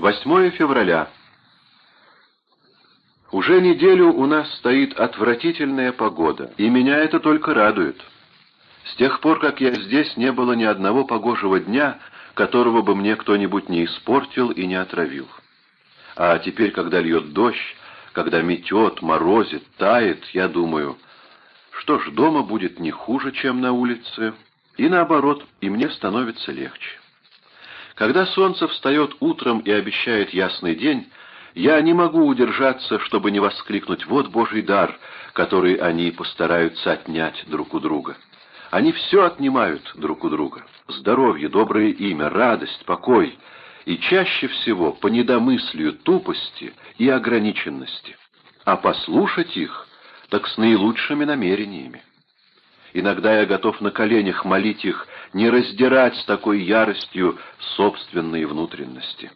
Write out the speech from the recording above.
8 февраля. Уже неделю у нас стоит отвратительная погода, и меня это только радует. С тех пор, как я здесь, не было ни одного погожего дня, которого бы мне кто-нибудь не испортил и не отравил. А теперь, когда льет дождь, когда метет, морозит, тает, я думаю, что ж, дома будет не хуже, чем на улице, и наоборот, и мне становится легче. Когда солнце встает утром и обещает ясный день, я не могу удержаться, чтобы не воскликнуть «Вот Божий дар, который они постараются отнять друг у друга». Они все отнимают друг у друга. Здоровье, доброе имя, радость, покой. И чаще всего по недомыслию, тупости и ограниченности. А послушать их, так с наилучшими намерениями. Иногда я готов на коленях молить их не раздирать с такой яростью собственные внутренности.